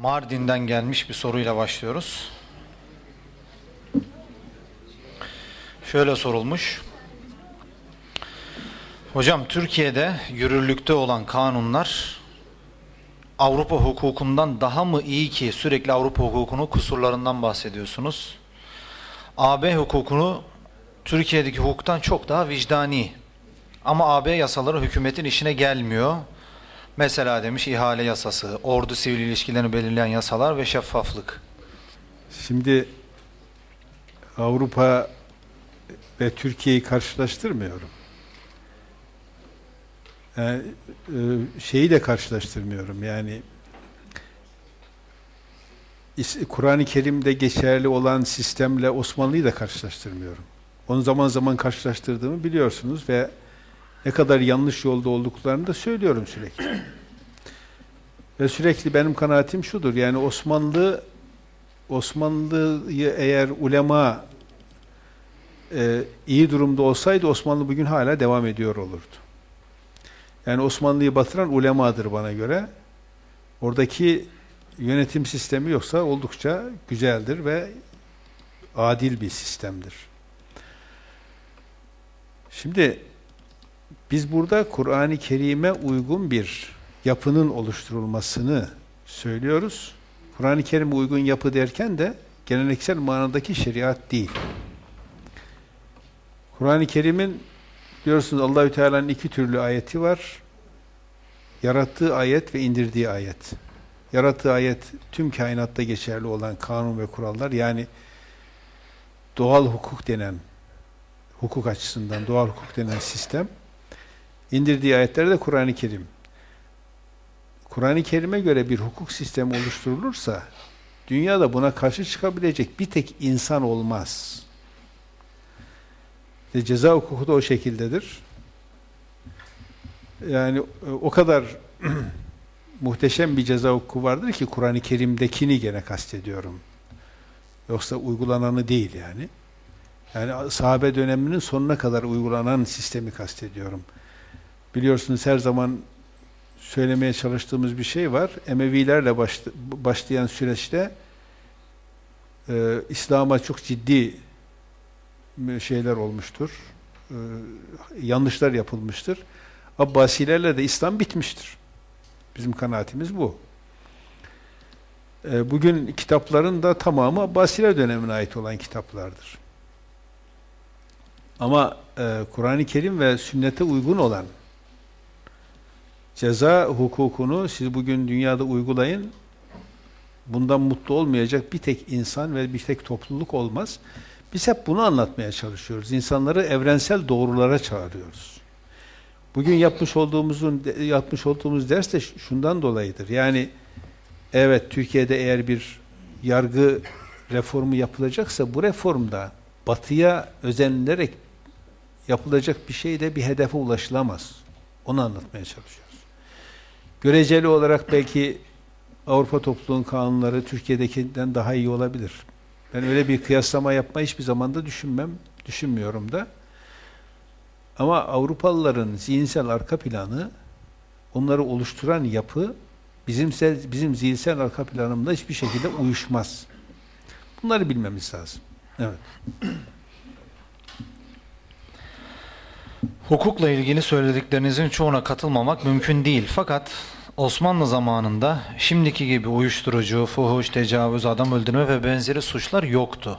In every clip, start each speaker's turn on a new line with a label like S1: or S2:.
S1: Mardin'den gelmiş bir soruyla başlıyoruz. Şöyle sorulmuş. Hocam Türkiye'de yürürlükte olan kanunlar Avrupa hukukundan daha mı iyi ki sürekli Avrupa hukukunu kusurlarından bahsediyorsunuz? AB hukukunu Türkiye'deki hukuktan çok daha vicdani. Ama AB yasaları hükümetin işine gelmiyor. Mesela demiş ihale yasası, ordu sivil ilişkilerini belirleyen yasalar ve şeffaflık.
S2: Şimdi Avrupa ve Türkiye'yi karşılaştırmıyorum. Yani, e, şeyi de karşılaştırmıyorum. Yani Kur'an-ı Kerim'de geçerli olan sistemle Osmanlı'yı da karşılaştırmıyorum. Onu zaman zaman karşılaştırdığımı biliyorsunuz ve ne kadar yanlış yolda olduklarını da söylüyorum sürekli. ve sürekli benim kanaatim şudur. Yani Osmanlı Osmanlı'yı eğer ulema e, iyi durumda olsaydı Osmanlı bugün hala devam ediyor olurdu. Yani Osmanlı'yı batıran ulemadır bana göre. Oradaki yönetim sistemi yoksa oldukça güzeldir ve adil bir sistemdir. Şimdi biz burada Kur'an-ı Kerim'e uygun bir yapının oluşturulmasını söylüyoruz. Kur'an-ı Kerim'e uygun yapı derken de geleneksel manadaki şeriat değil. Kur'an-ı Kerim'in biliyorsunuz Allahü Teala'nın iki türlü ayeti var. Yarattığı ayet ve indirdiği ayet. Yarattığı ayet tüm kainatta geçerli olan kanun ve kurallar yani doğal hukuk denen hukuk açısından doğal hukuk denen sistem indirdiği ayetler de Kur'an-ı Kerim. Kur'an-ı Kerim'e göre bir hukuk sistemi oluşturulursa dünyada buna karşı çıkabilecek bir tek insan olmaz. İşte ceza hukuku da o şekildedir. Yani e, o kadar muhteşem bir ceza hukuku vardır ki Kur'an-ı Kerim'dekini gene kastediyorum. Yoksa uygulananı değil yani. Yani sahabe döneminin sonuna kadar uygulanan sistemi kastediyorum. Biliyorsunuz her zaman söylemeye çalıştığımız bir şey var. Emevilerle başlayan süreçte e, İslam'a çok ciddi şeyler olmuştur. E, yanlışlar yapılmıştır. Abbasilerle de İslam bitmiştir. Bizim kanaatimiz bu. E, bugün kitapların da tamamı Abbasiler dönemine ait olan kitaplardır. Ama e, Kur'an-ı Kerim ve sünnete uygun olan ceza hukukunu siz bugün dünyada uygulayın, bundan mutlu olmayacak bir tek insan ve bir tek topluluk olmaz. Biz hep bunu anlatmaya çalışıyoruz. İnsanları evrensel doğrulara çağırıyoruz. Bugün yapmış olduğumuzun yapmış olduğumuz ders de şundan dolayıdır. Yani evet Türkiye'de eğer bir yargı reformu yapılacaksa bu reformda batıya özenilerek yapılacak bir şey de bir hedefe ulaşılamaz. Onu anlatmaya çalışıyoruz. Göreceli olarak belki Avrupa topluluğun kanunları Türkiye'dekinden daha iyi olabilir. Ben öyle bir kıyaslama yapma hiçbir zaman da düşünmem, düşünmüyorum da. Ama Avrupalıların zihinsel arka planı, onları oluşturan yapı bizim bizim zihinsel arka planımda hiçbir şekilde uyuşmaz. Bunları bilmemiz lazım. Evet.
S1: Hukukla ilgili söylediklerinizin çoğuna katılmamak mümkün değil. Fakat Osmanlı zamanında şimdiki gibi uyuşturucu, fuhuş, tecavüz, adam öldürme ve benzeri suçlar yoktu.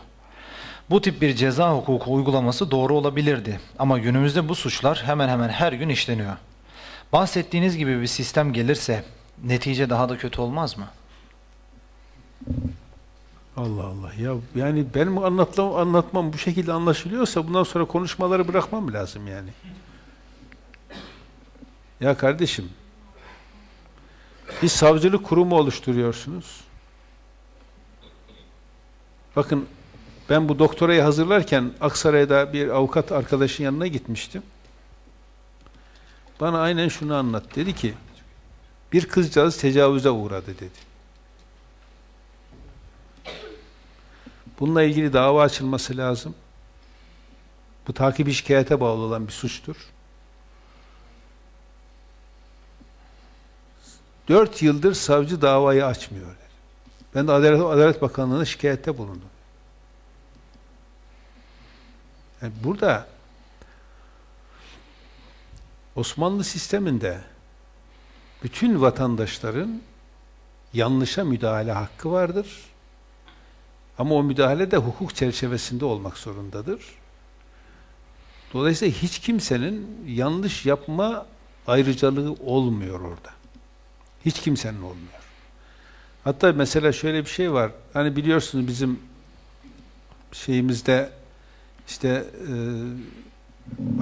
S1: Bu tip bir ceza hukuku uygulaması doğru olabilirdi. Ama günümüzde bu suçlar hemen hemen her gün işleniyor. Bahsettiğiniz gibi bir sistem gelirse netice daha da kötü olmaz mı?
S2: Allah Allah ya yani benim anlatmam, anlatmam bu şekilde anlaşılıyorsa bundan sonra konuşmaları bırakmam lazım yani. Ya kardeşim bir savcılık kurumu oluşturuyorsunuz. Bakın ben bu doktorayı hazırlarken Aksaray'da bir avukat arkadaşın yanına gitmiştim. Bana aynen şunu anlat. Dedi ki bir kızcağız tecavüze uğradı dedi. Bununla ilgili dava açılması lazım. Bu takip şikayete bağlı olan bir suçtur. Dört yıldır savcı davayı açmıyor. Ben de Adalet, Adalet Bakanlığı'na şikayette bulundum. Yani burada Osmanlı sisteminde bütün vatandaşların yanlışa müdahale hakkı vardır. Ama o müdahale de hukuk çerçevesinde olmak zorundadır. Dolayısıyla hiç kimsenin yanlış yapma ayrıcalığı olmuyor orada. Hiç kimsenin olmuyor. Hatta mesela şöyle bir şey var. Hani biliyorsunuz bizim şeyimizde işte e,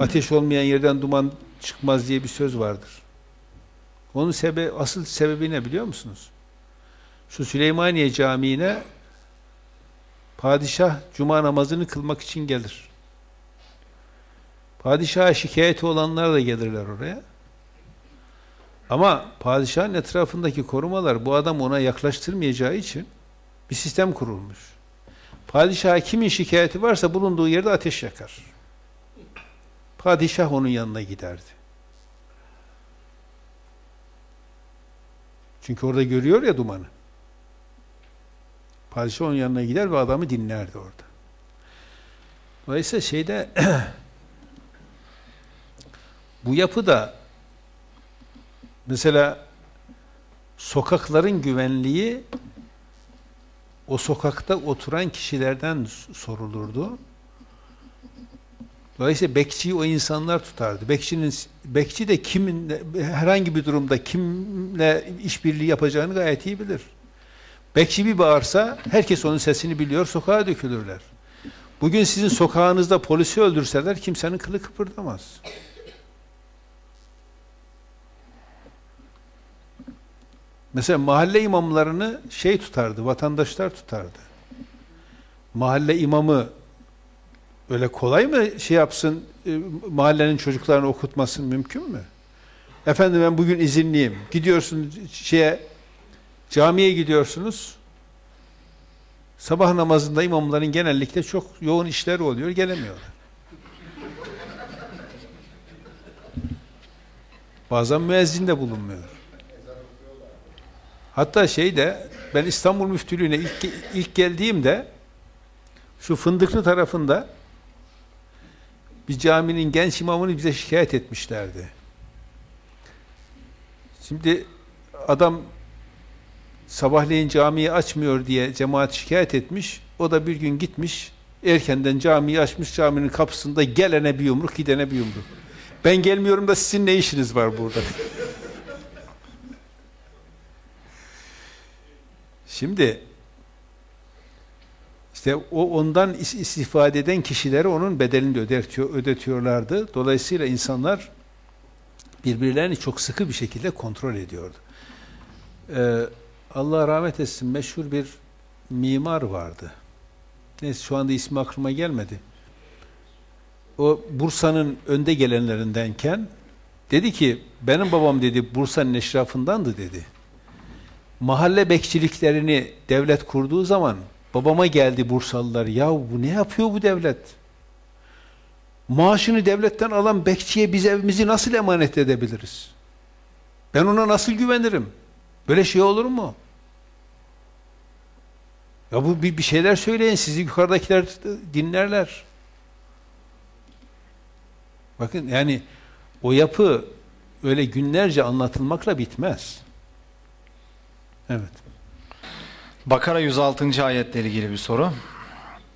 S2: ateş olmayan yerden duman çıkmaz diye bir söz vardır. Onun sebebi, asıl sebebi ne biliyor musunuz? Şu Süleymaniye Camii'ne padişah cuma namazını kılmak için gelir. Padişaha şikayeti olanlar da gelirler oraya. Ama padişahın etrafındaki korumalar bu adam ona yaklaştırmayacağı için bir sistem kurulmuş. Padişaha kimin şikayeti varsa bulunduğu yerde ateş yakar. Padişah onun yanına giderdi. Çünkü orada görüyor ya dumanı. Padişah onun yanına gider ve adamı dinlerdi orada. Dolayısıyla şeyde bu yapıda mesela sokakların güvenliği o sokakta oturan kişilerden sorulurdu. Dolayısıyla bekçiyi o insanlar tutardı. Bekçinin bekçi de kimin herhangi bir durumda kimle işbirliği yapacağını gayet iyi bilir. Bekçi bir bağırsa herkes onun sesini biliyor, sokağa dökülürler. Bugün sizin sokağınızda polisi öldürseler kimsenin kılı kıpırdamaz. Mesela mahalle imamlarını şey tutardı, vatandaşlar tutardı. Mahalle imamı öyle kolay mı şey yapsın, e, mahallenin çocuklarını okutmasın mümkün mü? Efendim ben bugün izinliyim. Gidiyorsun şeye, camiye gidiyorsunuz. Sabah namazında imamların genellikle çok yoğun işleri oluyor, gelemiyorlar. Bazen müezzin de bulunmuyor. Hatta şeyde ben İstanbul Müftülüğü'ne ilk, ilk geldiğimde şu Fındıklı tarafında bir caminin genç imamını bize şikayet etmişlerdi. Şimdi adam sabahleyin camiyi açmıyor diye cemaat şikayet etmiş. O da bir gün gitmiş, erkenden camiyi açmış, caminin kapısında gelene bir yumruk, gidene bir yumruk. Ben gelmiyorum da sizin ne işiniz var burada? Şimdi işte o ondan istifade eden kişilere onun bedelini de ödetiyor, ödetiyorlardı. Dolayısıyla insanlar birbirlerini çok sıkı bir şekilde kontrol ediyordu. Ee, Allah rahmet etsin meşhur bir mimar vardı. Neyse şu anda ismi aklıma gelmedi. O Bursa'nın önde gelenlerindenken dedi ki benim babam dedi Bursa'nın eşrafındandı dedi mahalle bekçiliklerini devlet kurduğu zaman babama geldi Bursalılar. Ya bu ne yapıyor bu devlet? Maaşını devletten alan bekçiye biz evimizi nasıl emanet edebiliriz? Ben ona nasıl güvenirim? Böyle şey olur mu? Ya bu bir, bir şeyler söyleyin. Sizi yukarıdakiler dinlerler. Bakın yani o yapı öyle günlerce anlatılmakla bitmez. Evet.
S1: Bakara 106. ayetle ilgili bir soru.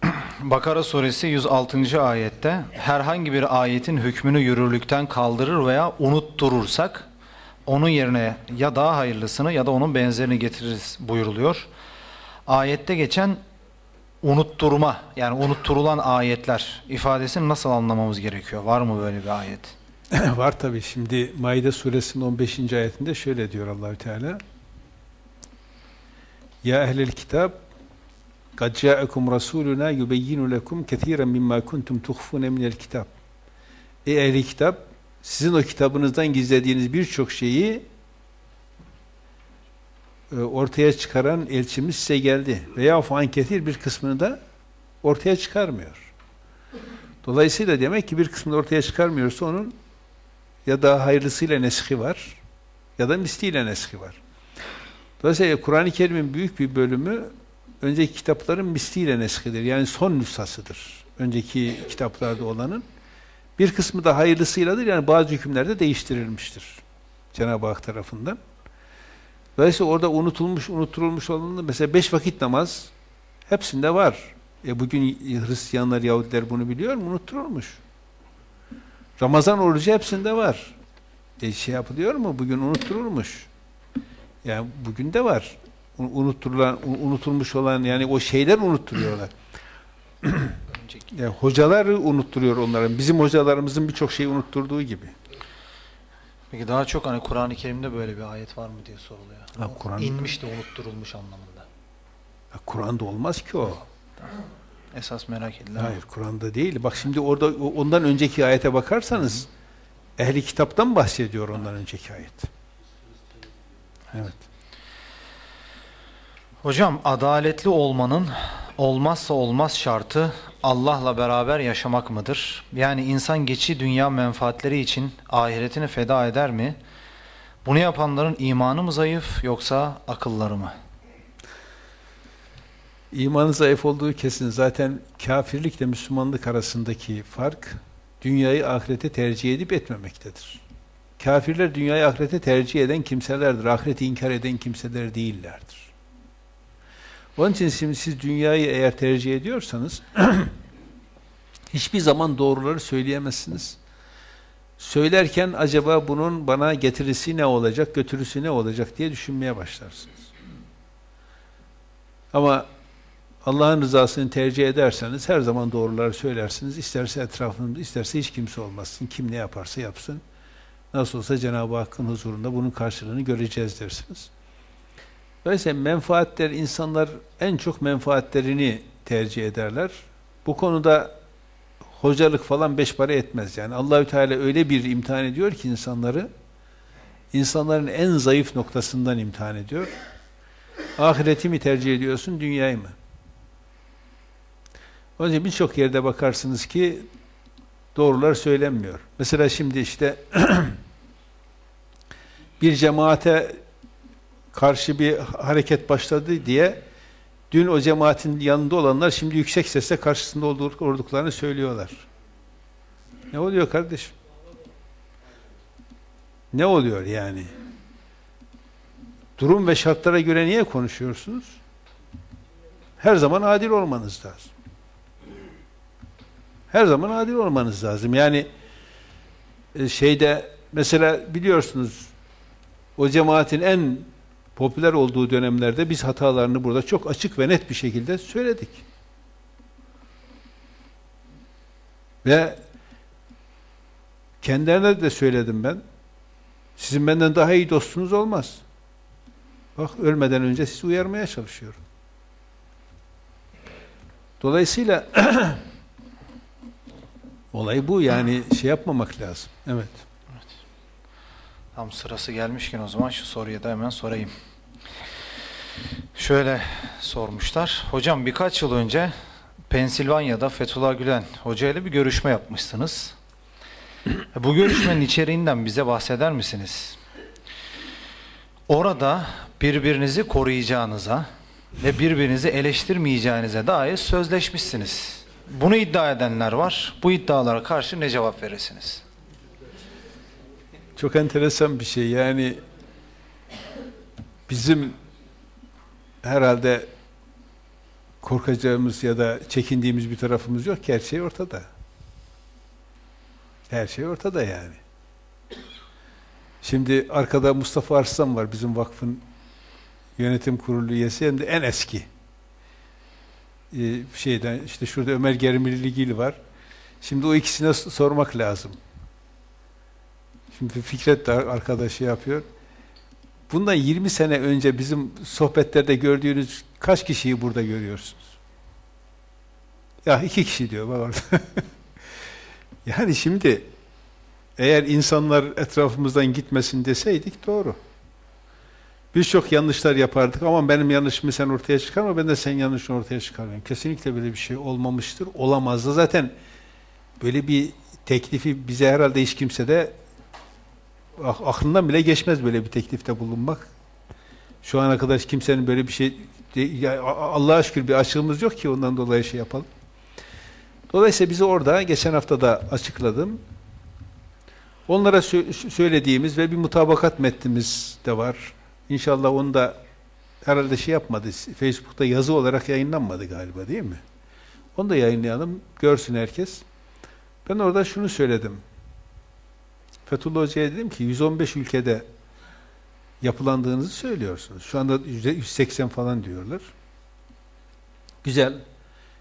S1: Bakara suresi 106. ayette herhangi bir ayetin hükmünü yürürlükten kaldırır veya unutturursak onun yerine ya daha hayırlısını ya da onun benzerini getiririz buyuruluyor. Ayette geçen unutturma yani unutturulan ayetler ifadesini nasıl anlamamız gerekiyor? Var mı böyle bir ayet?
S2: Var tabi. Şimdi Maide suresinin 15. ayetinde şöyle diyor Allahü Teala. Ya ehlil kitab kad ca'akum rasuluna yubeyyinu lekum ketiren mimma kuntum tuhfun minel kitab. Ey ehli kitap sizin o kitabınızdan gizlediğiniz birçok şeyi e, ortaya çıkaran elçimiz size geldi. Veya falan ketir bir kısmını da ortaya çıkarmıyor. Dolayısıyla demek ki bir kısmını ortaya çıkarmıyorsa onun ya da hayırlısıyla neshi var ya da misliyle neshi var. Dolayısıyla Kur'an-ı Kerim'in büyük bir bölümü önceki kitapların misliyle neskidir. Yani son nüshasıdır. Önceki kitaplarda olanın. Bir kısmı da hayırlısıyladır. Yani bazı hükümlerde değiştirilmiştir. Cenab-ı Hak tarafından. Dolayısıyla orada unutulmuş, unutturulmuş olanı mesela beş vakit namaz hepsinde var. E bugün Hristiyanlar, Yahudiler bunu biliyor mu? Unutturulmuş. Ramazan orucu hepsinde var. E şey yapılıyor mu? Bugün unutturulmuş. Yani bugün de var. Unutturulan, unutulmuş olan yani o şeyler unutturuyorlar. yani hocaları unutturuyor onların. Bizim hocalarımızın birçok şeyi unutturduğu gibi.
S1: Peki daha çok hani Kur'an-ı Kerim'de böyle bir ayet var mı diye soruluyor.
S2: Ha, Kur'an
S1: inmiş de unutturulmuş anlamında.
S2: Kur'an'da olmaz ki o.
S1: Esas merak edilen.
S2: Hayır, Kur'an'da değil. Bak şimdi orada ondan önceki ayete bakarsanız ehli kitaptan bahsediyor ondan önceki ayet. Evet.
S1: Hocam adaletli olmanın olmazsa olmaz şartı Allah'la beraber yaşamak mıdır? Yani insan geçi dünya menfaatleri için ahiretini feda eder mi? Bunu yapanların imanı mı zayıf yoksa akılları mı?
S2: İmanı zayıf olduğu kesin. Zaten kafirlikle Müslümanlık arasındaki fark dünyayı ahirete tercih edip etmemektedir. Kafirler dünyayı ahirete tercih eden kimselerdir. Ahireti inkar eden kimseler değillerdir. Onun için şimdi siz dünyayı eğer tercih ediyorsanız hiçbir zaman doğruları söyleyemezsiniz. Söylerken acaba bunun bana getirisi ne olacak, götürüsü ne olacak diye düşünmeye başlarsınız. Ama Allah'ın rızasını tercih ederseniz her zaman doğruları söylersiniz. İsterse etrafınızda, isterse hiç kimse olmasın. Kim ne yaparsa yapsın. Nasıl olsa Cenab-ı Hakk'ın huzurunda bunun karşılığını göreceğiz dersiniz. Dolayısıyla menfaatler, insanlar en çok menfaatlerini tercih ederler. Bu konuda hocalık falan beş para etmez. Yani Allahü Teala öyle bir imtihan ediyor ki insanları, insanların en zayıf noktasından imtihan ediyor. Ahireti mi tercih ediyorsun, dünyayı mı? Onun için birçok yerde bakarsınız ki doğrular söylenmiyor. Mesela şimdi işte bir cemaate karşı bir hareket başladı diye dün o cemaatin yanında olanlar şimdi yüksek sesle karşısında olduklarını söylüyorlar. Ne oluyor kardeşim? Ne oluyor yani? Durum ve şartlara göre niye konuşuyorsunuz? Her zaman adil olmanız lazım. Her zaman adil olmanız lazım. Yani e, şeyde mesela biliyorsunuz o cemaatin en popüler olduğu dönemlerde biz hatalarını burada çok açık ve net bir şekilde söyledik. Ve kendilerine de söyledim ben. Sizin benden daha iyi dostunuz olmaz. Bak ölmeden önce sizi uyarmaya çalışıyorum. Dolayısıyla olay bu yani şey yapmamak lazım. Evet.
S1: Tam sırası gelmişken o zaman şu soruyu da hemen sorayım. Şöyle sormuşlar. Hocam birkaç yıl önce Pensilvanya'da Fethullah Gülen Hoca ile bir görüşme yapmışsınız. Bu görüşmenin içeriğinden bize bahseder misiniz? Orada birbirinizi koruyacağınıza ve birbirinizi eleştirmeyeceğinize dair sözleşmişsiniz. Bunu iddia edenler var. Bu iddialara karşı ne cevap verirsiniz?
S2: Çok enteresan bir şey. Yani bizim herhalde korkacağımız ya da çekindiğimiz bir tarafımız yok ki her şey ortada. Her şey ortada yani. Şimdi arkada Mustafa Arslan var bizim vakfın yönetim kurulu üyesi hem de en eski. Ee, şeyden işte şurada Ömer Germirligil var. Şimdi o ikisine sormak lazım. Şimdi Fikret de arkadaşı yapıyor. Bundan 20 sene önce bizim sohbetlerde gördüğünüz kaç kişiyi burada görüyorsunuz? Ya iki kişi diyor bak orada. yani şimdi eğer insanlar etrafımızdan gitmesin deseydik doğru. Birçok yanlışlar yapardık ama benim yanlışımı sen ortaya çıkarma ben de senin yanlışını ortaya çıkarmayayım. Kesinlikle böyle bir şey olmamıştır. Olamazdı. Zaten böyle bir teklifi bize herhalde hiç kimse de aklından bile geçmez böyle bir teklifte bulunmak. Şu ana kadar kimsenin böyle bir şey Allah'a şükür bir açığımız yok ki ondan dolayı şey yapalım. Dolayısıyla bizi orada geçen hafta da açıkladım. Onlara sö söylediğimiz ve bir mutabakat metnimiz de var. İnşallah onu da herhalde şey yapmadı. Facebook'ta yazı olarak yayınlanmadı galiba değil mi? Onu da yayınlayalım. Görsün herkes. Ben orada şunu söyledim. Fethullah Hoca'ya dedim ki 115 ülkede yapılandığınızı söylüyorsunuz. Şu anda 180 falan diyorlar. Güzel.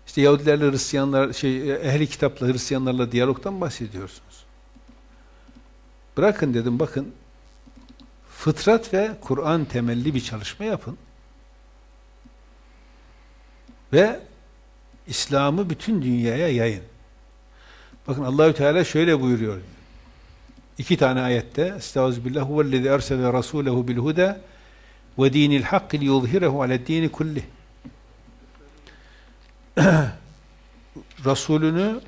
S2: İşte Yahudilerle Hristiyanlar, şey, ehli kitapla Hristiyanlarla diyalogtan bahsediyorsunuz. Bırakın dedim bakın fıtrat ve Kur'an temelli bir çalışma yapın. Ve İslam'ı bütün dünyaya yayın. Bakın Allahü Teala şöyle buyuruyor. İki tane ayette Estağfirullah huvellezî ersele rasûlehu bil huda ve dînil hakki liyuzhirehu aled-dîni kullih. Resulünü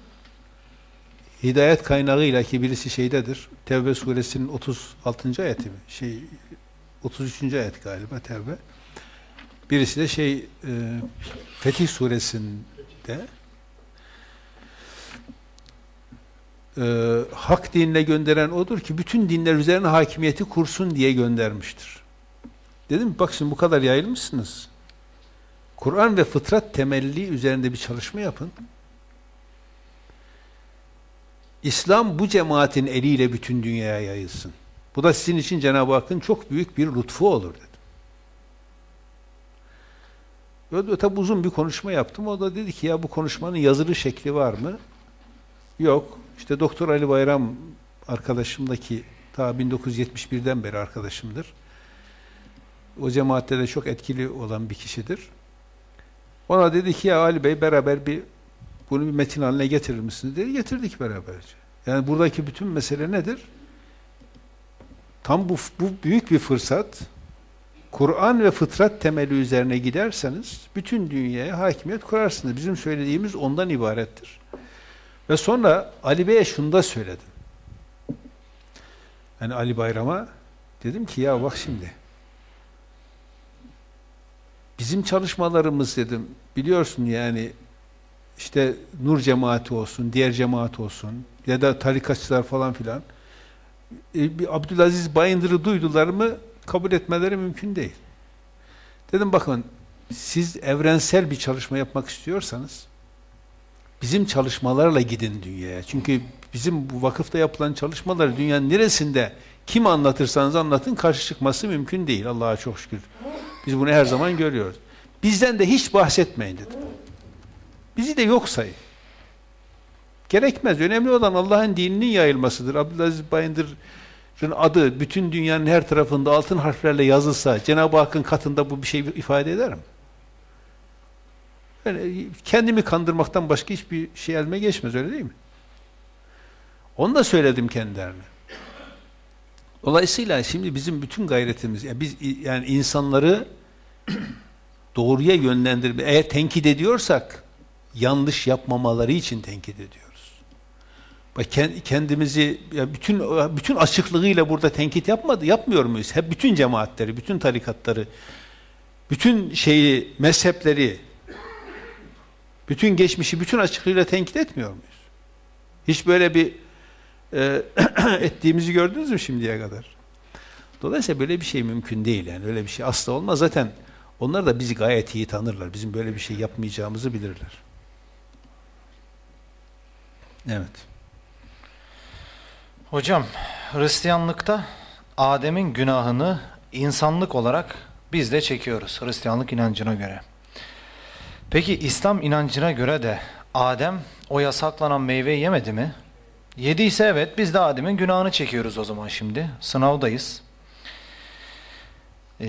S2: hidayet kaynağıyla ki birisi şeydedir. Tevbe suresinin 36. ayeti mi? Şey 33. ayet galiba Tevbe. Birisi de şey e, Fetih suresinde e, hak dinine gönderen odur ki bütün dinler üzerine hakimiyeti kursun diye göndermiştir. Dedim bak şimdi bu kadar yayılmışsınız. Kur'an ve fıtrat temelli üzerinde bir çalışma yapın. İslam bu cemaatin eliyle bütün dünyaya yayılsın. Bu da sizin için Cenab-ı Hakk'ın çok büyük bir lütfu olur dedim. Ve tabi uzun bir konuşma yaptım. O da dedi ki ya bu konuşmanın yazılı şekli var mı? Yok. İşte Doktor Ali Bayram arkadaşımdaki ta 1971'den beri arkadaşımdır. O cemaatte de çok etkili olan bir kişidir. Ona dedi ki ya Ali Bey beraber bir bunu bir metin haline getirir misiniz dedi. Getirdik beraberce. Yani buradaki bütün mesele nedir? Tam bu, bu büyük bir fırsat. Kur'an ve fıtrat temeli üzerine giderseniz bütün dünyaya hakimiyet kurarsınız. Bizim söylediğimiz ondan ibarettir. Ve sonra Ali Bey'e şunu da söyledim. Yani Ali Bayram'a dedim ki ya bak şimdi bizim çalışmalarımız dedim biliyorsun yani işte Nur cemaati olsun, diğer cemaat olsun ya da tarikatçılar falan filan e, Abdülaziz Bayındır'ı duydular mı kabul etmeleri mümkün değil. Dedim bakın siz evrensel bir çalışma yapmak istiyorsanız bizim çalışmalarla gidin dünyaya. Çünkü bizim bu vakıfta yapılan çalışmalar dünyanın neresinde kim anlatırsanız anlatın karşı çıkması mümkün değil. Allah'a çok şükür. Biz bunu her zaman görüyoruz. Bizden de hiç bahsetmeyin dedim. Bizi de yok sayın. Gerekmez. Önemli olan Allah'ın dininin yayılmasıdır. Abdülaziz Bayındır'ın adı bütün dünyanın her tarafında altın harflerle yazılsa Cenab-ı Hakk'ın katında bu bir şey ifade eder mi? Yani kendimi kandırmaktan başka hiçbir şey elime geçmez öyle değil mi? Onu da söyledim kendilerine. Dolayısıyla şimdi bizim bütün gayretimiz, yani biz yani insanları doğruya yönlendirme, eğer tenkit ediyorsak yanlış yapmamaları için tenkit ediyoruz. Bak kendimizi ya bütün bütün açıklığıyla burada tenkit yapmadı, yapmıyor muyuz? Hep bütün cemaatleri, bütün tarikatları, bütün şeyi, mezhepleri, bütün geçmişi, bütün açıklığıyla tenkit etmiyor muyuz? Hiç böyle bir e, ettiğimizi gördünüz mü şimdiye kadar? Dolayısıyla böyle bir şey mümkün değil yani öyle bir şey asla olmaz. Zaten onlar da bizi gayet iyi tanırlar. Bizim böyle bir şey yapmayacağımızı bilirler. Evet.
S1: Hocam, Hristiyanlıkta Adem'in günahını insanlık olarak biz de çekiyoruz Hristiyanlık inancına göre. Peki İslam inancına göre de Adem o yasaklanan meyveyi yemedi mi? Yediyse evet biz de Adem'in günahını çekiyoruz o zaman şimdi. Sınavdayız.
S2: Ee,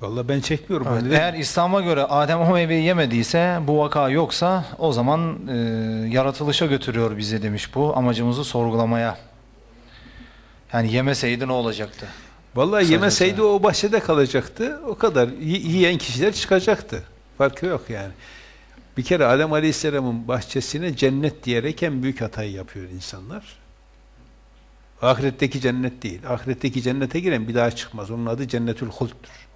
S2: Vallahi ben çekmiyorum.
S1: Evet, eğer İslam'a göre Adem o meyveyi yemediyse bu vaka yoksa o zaman e, yaratılışa götürüyor bizi demiş bu amacımızı sorgulamaya. Yani yemeseydi ne olacaktı?
S2: Vallahi Kısacası. yemeseydi o bahçede kalacaktı. O kadar. Yiyen kişiler çıkacaktı. Farkı yok yani. Bir kere Adem Aleyhisselam'ın bahçesine cennet diyerek en büyük hatayı yapıyor insanlar. Ahiretteki cennet değil. Ahiretteki cennete giren bir daha çıkmaz. Onun adı cennetül hulttur.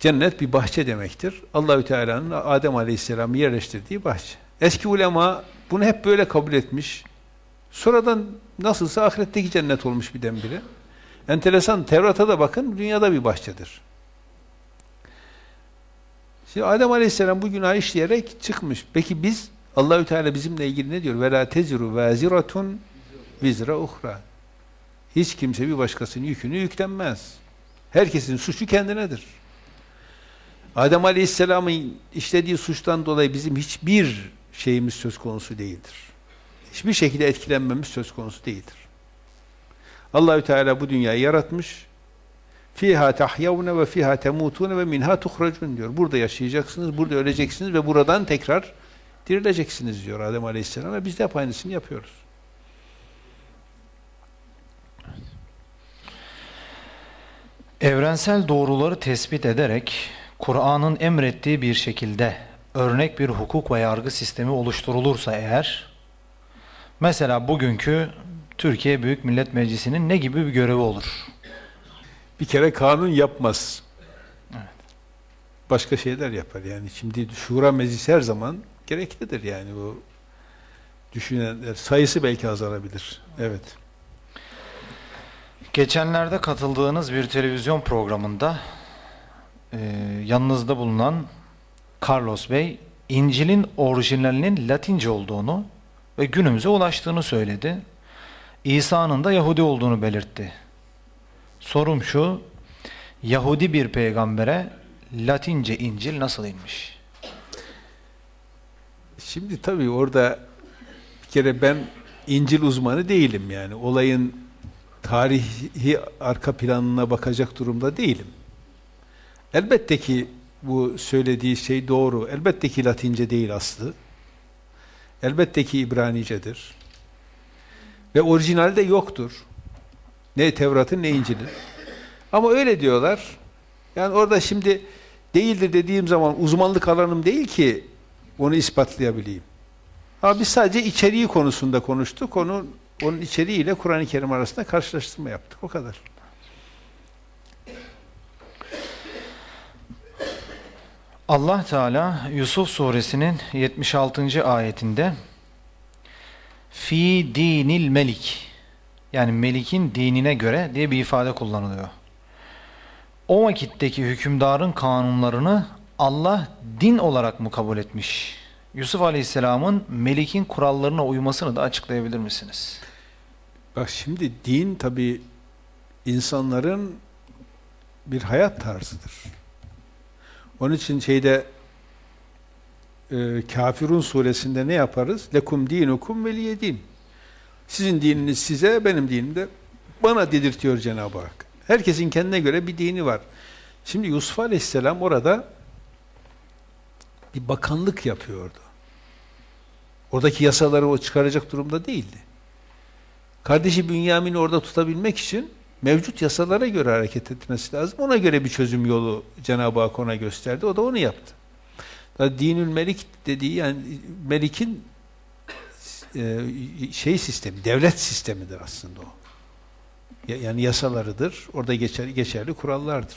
S2: Cennet bir bahçe demektir. Allahü Teala'nın Adem Aleyhisselam'ı yerleştirdiği bahçe. Eski ulema bunu hep böyle kabul etmiş. Sonradan nasılsa ahiretteki cennet olmuş birdenbire. Enteresan, Tevrat'a da bakın, dünyada bir bahçedir. Şimdi Adem Aleyhisselam bu günah işleyerek çıkmış. Peki biz, Allahü Teala bizimle ilgili ne diyor? وَلَا تَزِرُ وَازِرَةٌ vizra uhra. Hiç kimse bir başkasının yükünü yüklenmez. Herkesin suçu kendinedir. Adem Aleyhisselam'ın işlediği suçtan dolayı bizim hiçbir şeyimiz söz konusu değildir. Hiçbir şekilde etkilenmemiz söz konusu değildir. Allahü Teala bu dünyayı yaratmış. Fiha tahyavne ve fiha temutune ve minha tuhracun diyor. Burada yaşayacaksınız, burada öleceksiniz ve buradan tekrar dirileceksiniz diyor Adem Aleyhisselam ve biz de hep aynısını yapıyoruz.
S1: Evrensel doğruları tespit ederek Kur'an'ın emrettiği bir şekilde örnek bir hukuk ve yargı sistemi oluşturulursa eğer mesela bugünkü Türkiye Büyük Millet Meclisi'nin ne gibi bir görevi olur?
S2: Bir kere kanun yapmaz. Evet. Başka şeyler yapar yani. Şimdi şura meclisi her zaman gereklidir yani bu düşünenler sayısı belki azalabilir. Evet.
S1: Geçenlerde katıldığınız bir televizyon programında e, yanınızda bulunan Carlos Bey İncil'in orijinalinin Latince olduğunu ve günümüze ulaştığını söyledi. İsa'nın da Yahudi olduğunu belirtti. Sorum şu, Yahudi bir peygambere Latince İncil nasıl inmiş?
S2: Şimdi tabii orada bir kere ben İncil uzmanı değilim yani. Olayın tarihi arka planına bakacak durumda değilim. Elbette ki bu söylediği şey doğru. Elbette ki Latince değil aslı. Elbette ki İbranicedir. Ve orijinalde yoktur. Ne Tevrat'ın ne İncil'in. Ama öyle diyorlar. Yani orada şimdi değildir dediğim zaman uzmanlık alanım değil ki onu ispatlayabileyim. Ama biz sadece içeriği konusunda konuştuk. Onu, onun içeriğiyle Kur'an-ı Kerim arasında karşılaştırma yaptık. O kadar.
S1: Allah Teala Yusuf suresinin 76. ayetinde fi dinil melik yani melikin dinine göre diye bir ifade kullanılıyor. O vakitteki hükümdarın kanunlarını Allah din olarak mı kabul etmiş? Yusuf Aleyhisselam'ın melikin kurallarına uymasını da açıklayabilir misiniz?
S2: Bak şimdi din tabi insanların bir hayat tarzıdır. Onun için şeyde e, Kafirun suresinde ne yaparız? Lekum dinukum veliye din. Sizin dininiz size, benim dinim de bana dedirtiyor Cenab-ı Hak. Herkesin kendine göre bir dini var. Şimdi Yusuf Aleyhisselam orada bir bakanlık yapıyordu. Oradaki yasaları o çıkaracak durumda değildi. Kardeşi Bünyamin'i orada tutabilmek için mevcut yasalara göre hareket etmesi lazım. Ona göre bir çözüm yolu Cenab-ı Hak ona gösterdi. O da onu yaptı. Dinül Melik dediği yani Melik'in e, şey sistemi, devlet sistemidir aslında o. Yani yasalarıdır. Orada geçerli, geçerli kurallardır.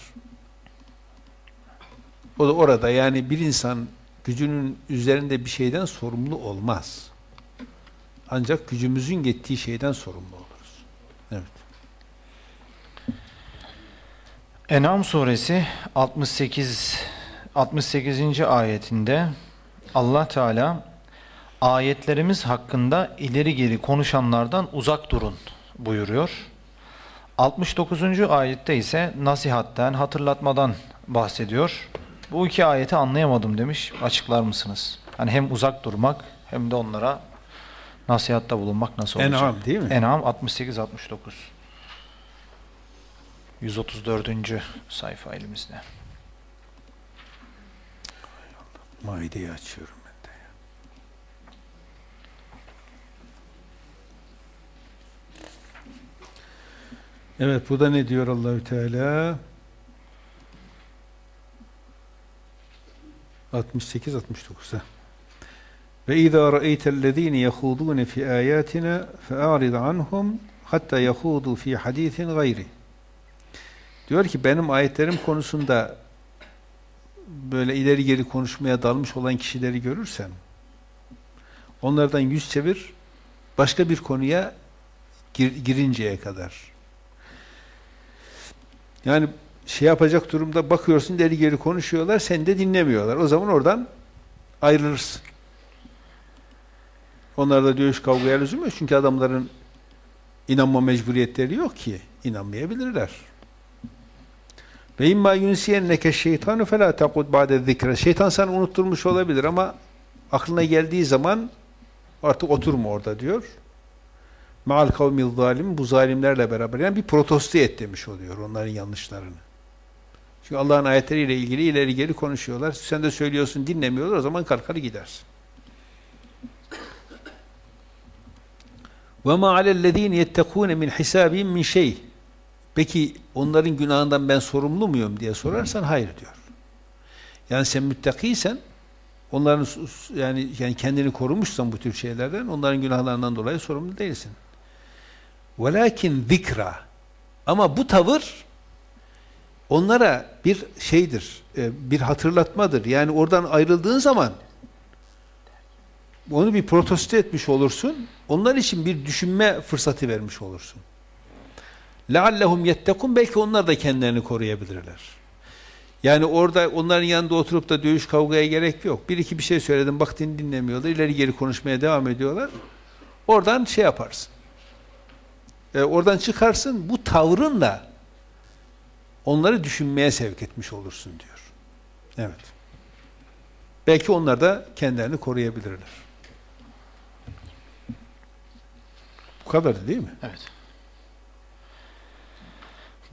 S2: O da orada yani bir insan gücünün üzerinde bir şeyden sorumlu olmaz. Ancak gücümüzün gittiği şeyden sorumlu oluruz. Evet.
S1: En'am suresi 68 68. ayetinde Allah Teala ayetlerimiz hakkında ileri geri konuşanlardan uzak durun buyuruyor. 69. ayette ise nasihatten, hatırlatmadan bahsediyor. Bu iki ayeti anlayamadım demiş. Açıklar mısınız? Hani hem uzak durmak hem de onlara nasihatta bulunmak nasıl olacak?
S2: En'am değil mi?
S1: En'am 68-69. 134. sayfa elimizde.
S2: Maideyi açıyorum ben de. Evet bu da ne diyor Allahü Teala? 68 69'a. Ve izâ ra'eytellezîne yehûdûne fi âyâtina fe'ârid anhum hatta yehûdû fi hadîsin gayri. Diyor ki benim ayetlerim konusunda böyle ileri geri konuşmaya dalmış olan kişileri görürsen onlardan yüz çevir başka bir konuya gir, girinceye kadar. Yani şey yapacak durumda bakıyorsun ileri geri konuşuyorlar sen de dinlemiyorlar. O zaman oradan ayrılırsın. Onlarda dövüş kavgaya lüzum. Çünkü adamların inanma mecburiyetleri yok ki. İnanmayabilirler. Ve imma yunsiyenneke şeytanu fela taqud ba'de zikre. Şeytan sana unutturmuş olabilir ama aklına geldiği zaman artık oturma orada diyor. Ma'al kavmil zalim bu zalimlerle beraber yani bir protesto et demiş oluyor onların yanlışlarını. Çünkü Allah'ın ayetleriyle ilgili ileri geri konuşuyorlar. Sen de söylüyorsun dinlemiyorlar o zaman kalkar gidersin. Ve ma alellezine yettekûne min hisabihim min şey. Peki onların günahından ben sorumlu muyum diye sorarsan hayır diyor. Yani sen müttakiysen onların yani yani kendini korumuşsan bu tür şeylerden onların günahlarından dolayı sorumlu değilsin. Velakin zikra ama bu tavır onlara bir şeydir, e, bir hatırlatmadır. Yani oradan ayrıldığın zaman onu bir protesto etmiş olursun. Onlar için bir düşünme fırsatı vermiş olursun. لَعَلَّهُمْ يَتَّقُونَ Belki onlar da kendilerini koruyabilirler. Yani orada onların yanında oturup da dövüş kavgaya gerek yok. Bir iki bir şey söyledim, bak dinlemiyorlar, ileri geri konuşmaya devam ediyorlar. Oradan şey yaparsın. E, oradan çıkarsın, bu tavrınla onları düşünmeye sevk etmiş olursun diyor. Evet. Belki onlar da kendilerini koruyabilirler. Bu kadardı değil mi?
S1: Evet.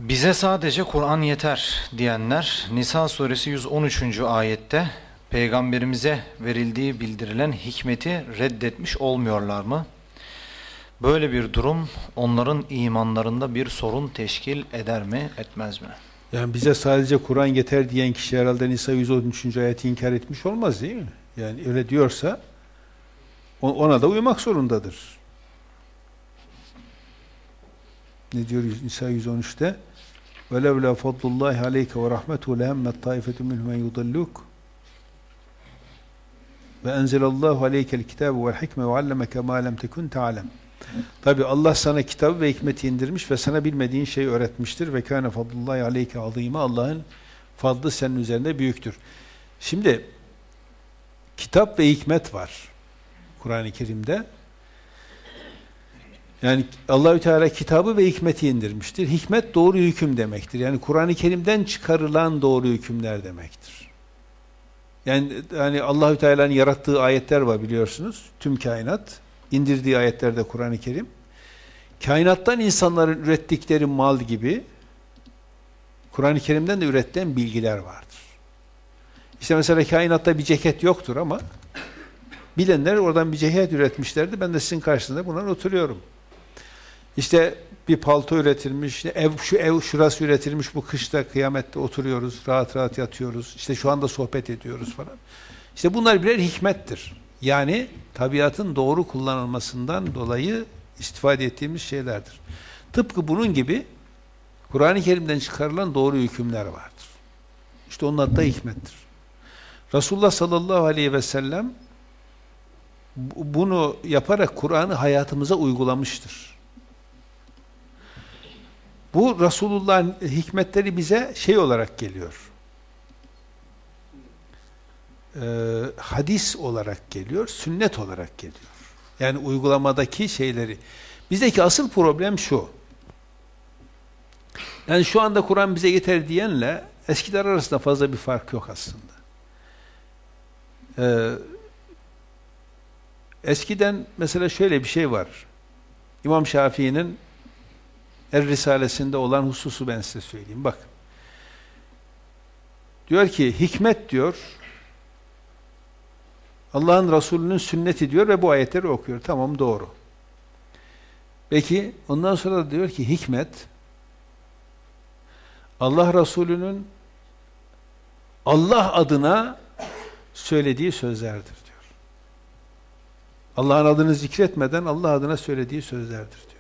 S1: Bize sadece Kur'an yeter diyenler Nisa suresi 113. ayette peygamberimize verildiği bildirilen hikmeti reddetmiş olmuyorlar mı? Böyle bir durum onların imanlarında bir sorun teşkil eder mi, etmez mi?
S2: Yani bize sadece Kur'an yeter diyen kişi herhalde Nisa 113. ayeti inkar etmiş olmaz değil mi? Yani öyle diyorsa ona da uymak zorundadır. Ne diyor Nisa 113'te? وَلَوْلَا فَضْلُ اللّٰهِ عَلَيْكَ وَرَحْمَتُهُ لَهَمَّتْ طَائِفَةٌ مِنْهُمْ مَنْ يُضَلُّكَ وَاَنْزَلَ اللّٰهُ عَلَيْكَ الْكِتَابُ وَالْحِكْمَ وَعَلَّمَكَ مَا لَمْ تَكُنْ تَعْلَمْ Tabi Allah sana kitabı ve hikmeti indirmiş ve sana bilmediğin şeyi öğretmiştir. Ve kâne fadlullahi aleyke azîme. Allah'ın fadlı senin üzerinde büyüktür. Şimdi kitap ve hikmet var Kur'an-ı Kerim'de. Yani Allahü Teala kitabı ve hikmeti indirmiştir. Hikmet doğru hüküm demektir. Yani Kur'an-ı Kerim'den çıkarılan doğru hükümler demektir. Yani yani Allahü Teala'nın yarattığı ayetler var biliyorsunuz. Tüm kainat indirdiği ayetlerde Kur'an-ı Kerim. Kainattan insanların ürettikleri mal gibi Kur'an-ı Kerim'den de üretilen bilgiler vardır. İşte mesela kainatta bir ceket yoktur ama bilenler oradan bir ceket üretmişlerdi. Ben de sizin karşısında buna oturuyorum. İşte bir palto üretilmiş, ev şu ev şurası üretilmiş, bu kışta kıyamette oturuyoruz, rahat rahat yatıyoruz. İşte şu anda sohbet ediyoruz falan. İşte bunlar birer hikmettir. Yani tabiatın doğru kullanılmasından dolayı istifade ettiğimiz şeylerdir. Tıpkı bunun gibi Kur'an-ı Kerim'den çıkarılan doğru hükümler vardır. İşte onun adı da hikmettir. Resulullah sallallahu aleyhi ve sellem bunu yaparak Kur'an'ı hayatımıza uygulamıştır. Bu Resulullah'ın hikmetleri bize şey olarak geliyor. Ee, hadis olarak geliyor, sünnet olarak geliyor. Yani uygulamadaki şeyleri. Bizdeki asıl problem şu. Yani şu anda Kur'an bize yeter diyenle eskiler arasında fazla bir fark yok aslında. Ee, eskiden mesela şöyle bir şey var. İmam Şafii'nin Er Risalesinde olan hususu ben size söyleyeyim. Bak. Diyor ki hikmet diyor Allah'ın Resulü'nün sünneti diyor ve bu ayetleri okuyor. Tamam doğru. Peki ondan sonra da diyor ki hikmet Allah Resulü'nün Allah adına söylediği sözlerdir diyor. Allah'ın adını zikretmeden Allah adına söylediği sözlerdir diyor.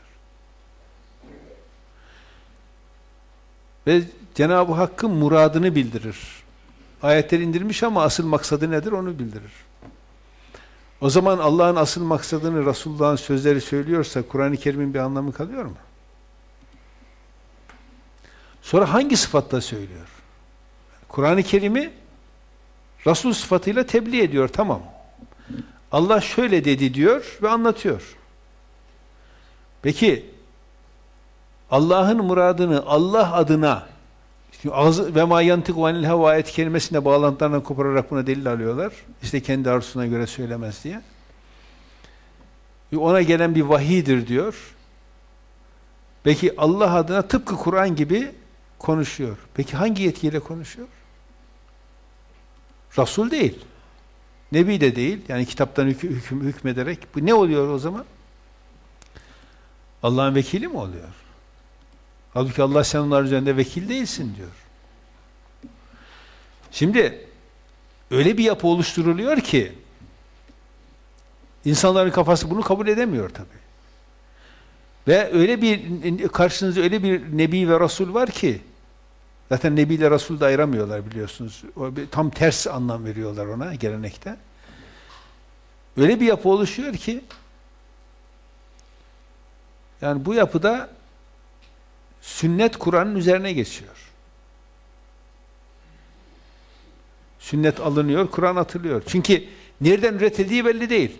S2: Ve Cenab-ı Hakk'ın muradını bildirir. Ayetler indirmiş ama asıl maksadı nedir onu bildirir. O zaman Allah'ın asıl maksadını Resulullah'ın sözleri söylüyorsa Kur'an-ı Kerim'in bir anlamı kalıyor mu? Sonra hangi sıfatla söylüyor? Kur'an-ı Kerim'i Resul sıfatıyla tebliğ ediyor tamam. Allah şöyle dedi diyor ve anlatıyor. Peki Allah'ın muradını Allah adına ve ma yantiku anil heva ayet kelimesine bağlantılarından kopararak buna delil alıyorlar. İşte kendi arzusuna göre söylemez diye. Ona gelen bir vahidir diyor. Peki Allah adına tıpkı Kur'an gibi konuşuyor. Peki hangi yetkiyle konuşuyor? Resul değil. Nebi de değil. Yani kitaptan hüküm, hüküm hükmederek. Bu ne oluyor o zaman? Allah'ın vekili mi oluyor? Halbuki Allah sen onlar üzerinde vekil değilsin diyor. Şimdi öyle bir yapı oluşturuluyor ki insanların kafası bunu kabul edemiyor tabi. Ve öyle bir karşınızda öyle bir nebi ve rasul var ki zaten nebi ile rasul da ayıramıyorlar biliyorsunuz. O bir, tam ters anlam veriyorlar ona gelenekte. Öyle bir yapı oluşuyor ki yani bu yapıda sünnet Kur'an'ın üzerine geçiyor. Sünnet alınıyor, Kur'an atılıyor. Çünkü nereden üretildiği belli değil.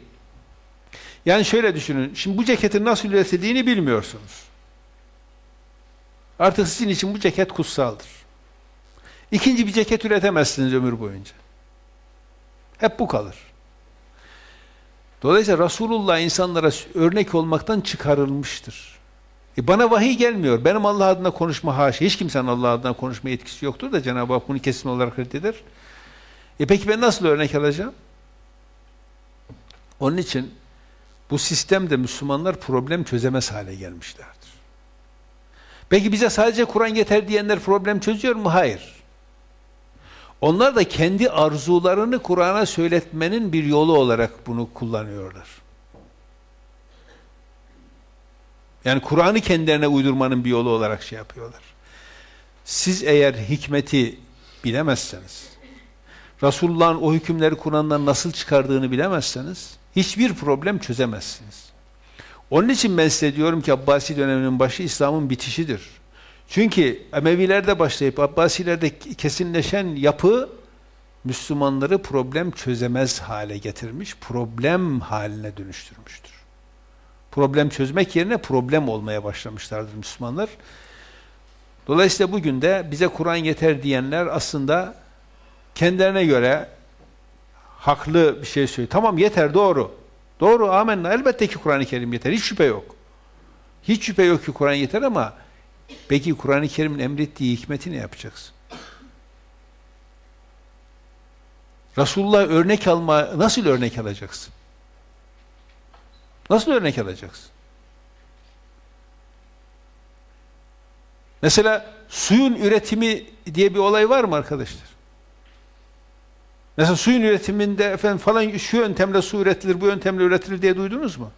S2: Yani şöyle düşünün, şimdi bu ceketin nasıl üretildiğini bilmiyorsunuz. Artık sizin için bu ceket kutsaldır. İkinci bir ceket üretemezsiniz ömür boyunca. Hep bu kalır. Dolayısıyla Resulullah insanlara örnek olmaktan çıkarılmıştır. E bana vahiy gelmiyor. Benim Allah adına konuşma haşa. Hiç kimsenin Allah adına konuşma yetkisi yoktur da Cenab-ı Hak bunu kesin olarak reddeder. E peki ben nasıl örnek alacağım? Onun için bu sistemde Müslümanlar problem çözemez hale gelmişlerdir. Peki bize sadece Kur'an yeter diyenler problem çözüyor mu? Hayır. Onlar da kendi arzularını Kur'an'a söyletmenin bir yolu olarak bunu kullanıyorlar. Yani Kur'an'ı kendilerine uydurmanın bir yolu olarak şey yapıyorlar. Siz eğer hikmeti bilemezseniz, Resulullah'ın o hükümleri Kur'an'dan nasıl çıkardığını bilemezseniz, hiçbir problem çözemezsiniz. Onun için ben size diyorum ki Abbasi döneminin başı İslam'ın bitişidir. Çünkü Emevilerde başlayıp Abbasilerde kesinleşen yapı Müslümanları problem çözemez hale getirmiş, problem haline dönüştürmüştür. Problem çözmek yerine problem olmaya başlamışlardır Müslümanlar. Dolayısıyla bugün de bize Kur'an yeter diyenler aslında kendilerine göre haklı bir şey söylüyor. Tamam yeter doğru. Doğru amenna elbette ki Kur'an-ı Kerim yeter. Hiç şüphe yok. Hiç şüphe yok ki Kur'an yeter ama peki Kur'an-ı Kerim'in emrettiği hikmeti ne yapacaksın? Resulullah örnek alma nasıl örnek alacaksın? Nasıl örnek alacaksın? Mesela suyun üretimi diye bir olay var mı arkadaşlar? Mesela suyun üretiminde efendim falan şu yöntemle su üretilir, bu yöntemle üretilir diye duydunuz mu?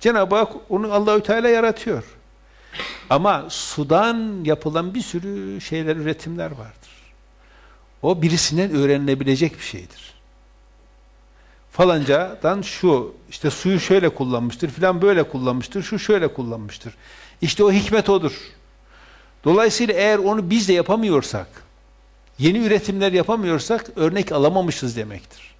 S2: Cenab-ı Hak onu Allahü Teala yaratıyor. Ama sudan yapılan bir sürü şeyler, üretimler vardır. O birisinden öğrenilebilecek bir şeydir. Falancadan şu, işte suyu şöyle kullanmıştır, filan böyle kullanmıştır, şu şöyle kullanmıştır. İşte o hikmet odur. Dolayısıyla eğer onu biz de yapamıyorsak, yeni üretimler yapamıyorsak örnek alamamışız demektir.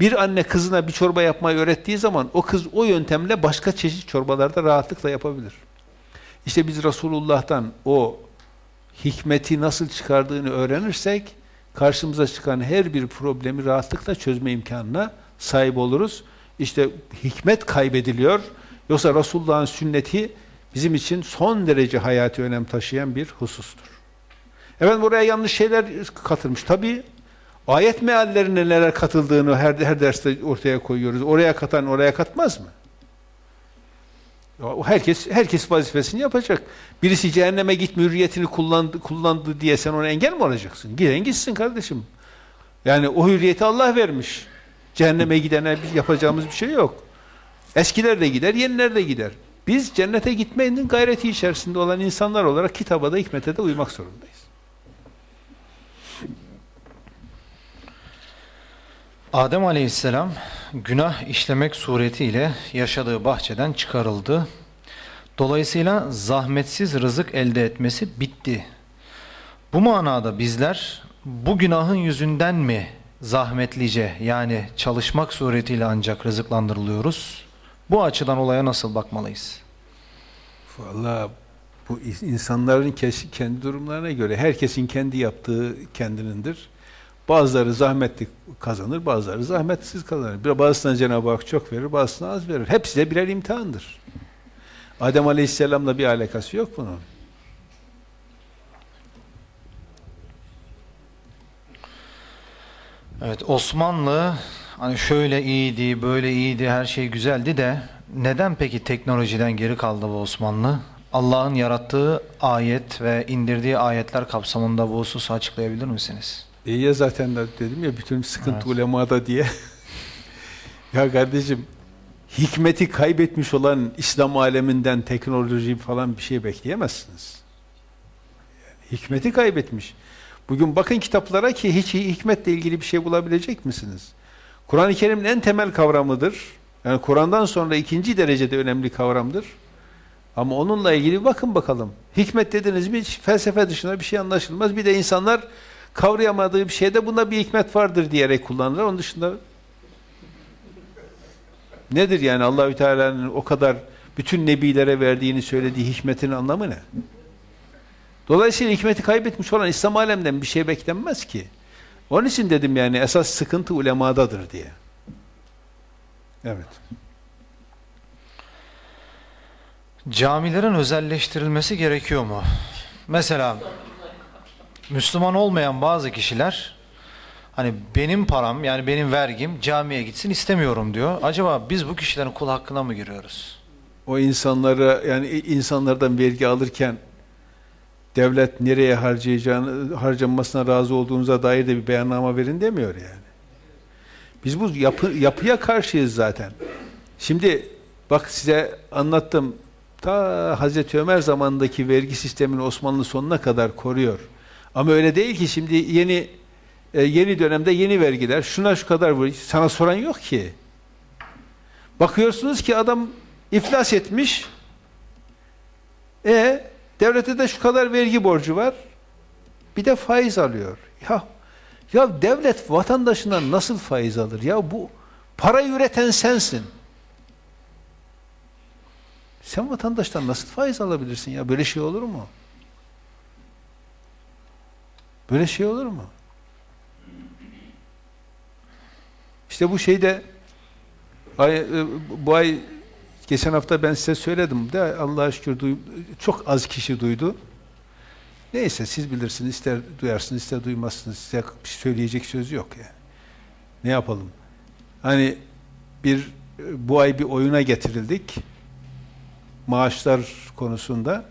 S2: Bir anne kızına bir çorba yapmayı öğrettiği zaman o kız o yöntemle başka çeşit çorbalarda rahatlıkla yapabilir. İşte biz Resulullah'tan o hikmeti nasıl çıkardığını öğrenirsek karşımıza çıkan her bir problemi rahatlıkla çözme imkanına sahip oluruz. İşte hikmet kaybediliyor. Yoksa Resulullah'ın sünneti bizim için son derece hayati önem taşıyan bir husustur. Evet buraya yanlış şeyler katılmış. Tabi ayet meallerine neler katıldığını her, her derste ortaya koyuyoruz. Oraya katan oraya katmaz mı? Herkes herkes vazifesini yapacak. Birisi cehenneme gitme hürriyetini kullandı, kullandı diye sen ona engel mi olacaksın? Giden gitsin kardeşim. Yani o hürriyeti Allah vermiş. Cehenneme gidene yapacağımız bir şey yok. Eskiler de gider, yeniler de gider. Biz cennete gitmenin gayreti içerisinde olan insanlar olarak kitaba da hikmete de uymak zorundayız.
S1: Adem aleyhisselam günah işlemek suretiyle yaşadığı bahçeden çıkarıldı. Dolayısıyla zahmetsiz rızık elde etmesi bitti. Bu manada bizler bu günahın yüzünden mi zahmetlice yani çalışmak suretiyle ancak rızıklandırılıyoruz? Bu açıdan olaya nasıl bakmalıyız?
S2: Valla bu insanların kendi durumlarına göre herkesin kendi yaptığı kendinindir. Bazıları zahmetli kazanır, bazıları zahmetsiz kazanır. Bazısına Cenab-ı Hak çok verir, bazısına az verir. Hepsi de birer imtihandır. Adem Aleyhisselam'la bir alakası yok bunun.
S1: Evet Osmanlı hani şöyle iyiydi, böyle iyiydi, her şey güzeldi de neden peki teknolojiden geri kaldı bu Osmanlı? Allah'ın yarattığı ayet ve indirdiği ayetler kapsamında bu hususu açıklayabilir misiniz?
S2: İyi ya zaten dedim ya bütün sıkıntı evet. ulemada diye. ya kardeşim hikmeti kaybetmiş olan İslam aleminden teknoloji falan bir şey bekleyemezsiniz. Yani hikmeti kaybetmiş. Bugün bakın kitaplara ki hiç hikmetle ilgili bir şey bulabilecek misiniz? Kur'an-ı Kerim'in en temel kavramıdır. Yani Kur'an'dan sonra ikinci derecede önemli kavramdır. Ama onunla ilgili bakın bakalım. Hikmet dediniz mi hiç felsefe dışında bir şey anlaşılmaz. Bir de insanlar kavrayamadığı bir şeyde bunda bir hikmet vardır diyerek kullanırlar. Onun dışında nedir yani Allahü Teala'nın o kadar bütün nebilere verdiğini söylediği hikmetin anlamı ne? Dolayısıyla hikmeti kaybetmiş olan İslam alemden bir şey beklenmez ki. Onun için dedim yani esas sıkıntı ulemadadır diye. Evet.
S1: Camilerin özelleştirilmesi gerekiyor mu? Mesela Müslüman olmayan bazı kişiler hani benim param yani benim vergim camiye gitsin istemiyorum diyor. Acaba biz bu kişilerin kul hakkına mı giriyoruz?
S2: O insanlara yani insanlardan vergi alırken devlet nereye harcayacağını harcanmasına razı olduğunuza dair de bir beyanname verin demiyor yani. Biz bu yapı, yapıya karşıyız zaten. Şimdi bak size anlattım ta Hazreti Ömer zamanındaki vergi sistemini Osmanlı sonuna kadar koruyor. Ama öyle değil ki şimdi yeni e, yeni dönemde yeni vergiler şuna şu kadar vur. Sana soran yok ki. Bakıyorsunuz ki adam iflas etmiş. E devlete de şu kadar vergi borcu var. Bir de faiz alıyor. Ya ya devlet vatandaşından nasıl faiz alır? Ya bu para üreten sensin. Sen vatandaştan nasıl faiz alabilirsin ya? Böyle şey olur mu? Böyle şey olur mu? İşte bu şeyde ay, e, bu ay geçen hafta ben size söyledim de Allah'a şükür çok az kişi duydu. Neyse siz bilirsiniz, ister duyarsınız, ister duymazsınız. Size söyleyecek söz yok yani. Ne yapalım? Hani bir bu ay bir oyuna getirildik. Maaşlar konusunda.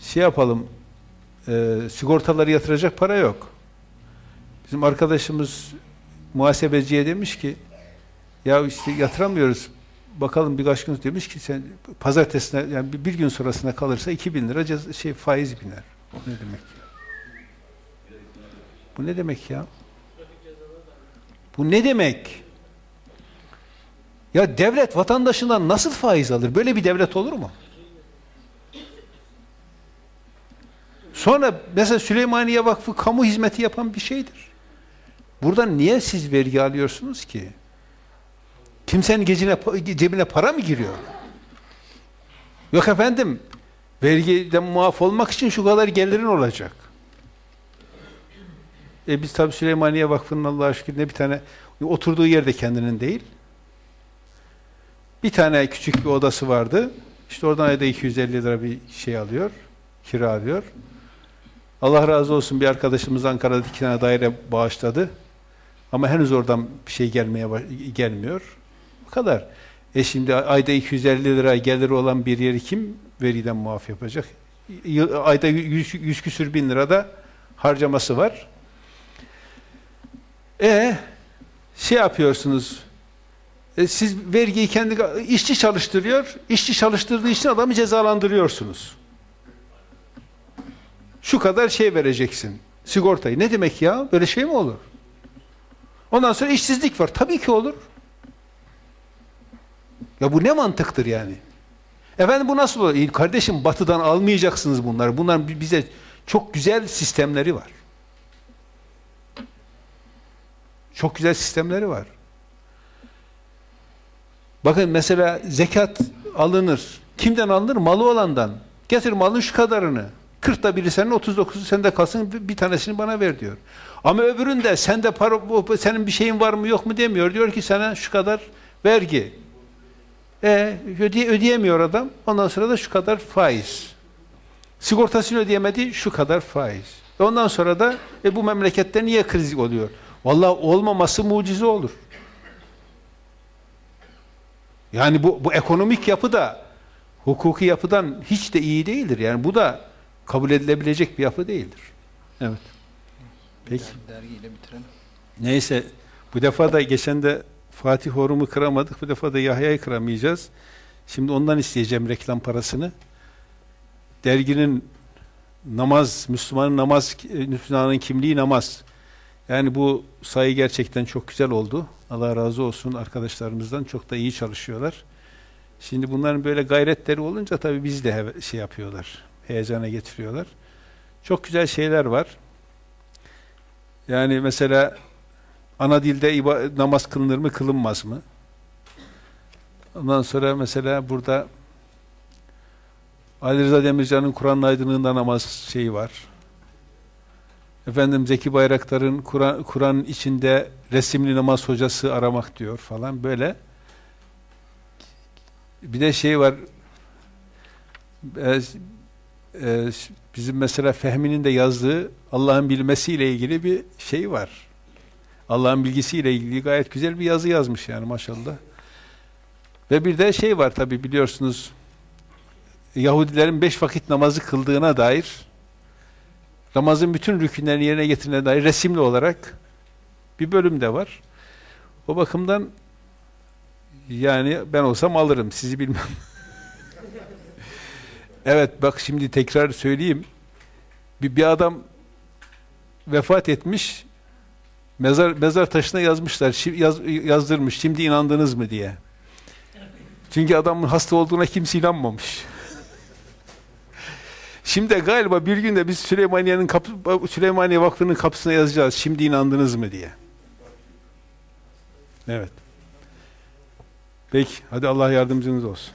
S2: Şey yapalım, e, sigortaları yatıracak para yok. Bizim arkadaşımız muhasebeciye demiş ki ya işte yatıramıyoruz bakalım birkaç gün demiş ki sen pazartesine yani bir, gün sonrasına kalırsa 2000 lira cez, şey faiz biner. Bu ne demek ya? Bu ne demek ya? Bu ne demek? Ya devlet vatandaşından nasıl faiz alır? Böyle bir devlet olur mu? Sonra mesela Süleymaniye Vakfı kamu hizmeti yapan bir şeydir. Buradan niye siz vergi alıyorsunuz ki? Kimsenin gecine, cebine para mı giriyor? Yok efendim, vergiden muaf olmak için şu kadar gelirin olacak. E biz tabi Süleymaniye Vakfı'nın Allah'a şükür ne bir tane oturduğu yerde kendinin değil. Bir tane küçük bir odası vardı. İşte oradan ayda 250 lira bir şey alıyor, kira alıyor. Allah razı olsun bir arkadaşımız Ankara'da iki tane daire bağışladı. Ama henüz oradan bir şey gelmeye gelmiyor. Kadar. E şimdi ayda 250 lira geliri olan bir yeri kim veriden muaf yapacak? Ayda 100, 100 küsür bin lira da harcaması var. E şey yapıyorsunuz. E, siz vergiyi kendi işçi çalıştırıyor. işçi çalıştırdığı için adamı cezalandırıyorsunuz. Şu kadar şey vereceksin. Sigortayı. Ne demek ya? Böyle şey mi olur? Ondan sonra işsizlik var. Tabii ki olur. Ya bu ne mantıktır yani? Efendim bu nasıl olur? E, kardeşim batıdan almayacaksınız bunları. Bunların bi- bize çok güzel sistemleri var. Çok güzel sistemleri var. Bakın mesela zekat alınır. Kimden alınır? Malı olandan. Getir malın şu kadarını. 40'ta biri senin, 39'u sende kalsın, bir- tanesini bana ver diyor. Ama öbüründe sende para, senin bir şeyin var mı yok mu demiyor. Diyor ki sana şu kadar vergi. E, ödeye, ödeyemiyor adam. Ondan sonra da şu kadar faiz. Sigortasını ödeyemedi, şu kadar faiz. E ondan sonra da e, bu memlekette niye kriz oluyor? Vallahi olmaması mucize olur. Yani bu, bu ekonomik yapı da hukuki yapıdan hiç de iyi değildir. Yani bu da kabul edilebilecek bir yapı değildir. Evet. Peki.
S1: Dergiyle bitirelim.
S2: Neyse bu defa da geçen de Fatih Horum'u kıramadık. Bu defa da Yahya'yı kıramayacağız. Şimdi ondan isteyeceğim reklam parasını. Derginin namaz, Müslümanın namaz, Müslümanın kimliği namaz. Yani bu sayı gerçekten çok güzel oldu. Allah razı olsun arkadaşlarımızdan. Çok da iyi çalışıyorlar. Şimdi bunların böyle gayretleri olunca tabii biz de şey yapıyorlar. Heyecana getiriyorlar. Çok güzel şeyler var. Yani mesela ana dilde namaz kılınır mı kılınmaz mı? Ondan sonra mesela burada Ali Rıza Demircan'ın Kur'an aydınlığında namaz şeyi var. Efendim Zeki Bayraktar'ın Kur'an Kur'an içinde resimli namaz hocası aramak diyor falan böyle. Bir de şey var. e, e, bizim mesela Fehmi'nin de yazdığı Allah'ın bilmesiyle ilgili bir şey var. Allah'ın bilgisiyle ilgili gayet güzel bir yazı yazmış yani maşallah. Ve bir de şey var tabi biliyorsunuz Yahudilerin beş vakit namazı kıldığına dair namazın bütün rükünlerini yerine getirene dair resimli olarak bir bölüm de var. O bakımdan yani ben olsam alırım sizi bilmem. evet bak şimdi tekrar söyleyeyim. Bir, bir adam vefat etmiş mezar mezar taşına yazmışlar yaz, yazdırmış şimdi inandınız mı diye. Çünkü adamın hasta olduğuna kimse inanmamış. Şimdi galiba bir gün de biz Süleymaniye'nin kapı, Süleymaniye Vakfı'nın kapısına yazacağız. Şimdi inandınız mı diye. Evet. Peki. Hadi Allah yardımcınız olsun.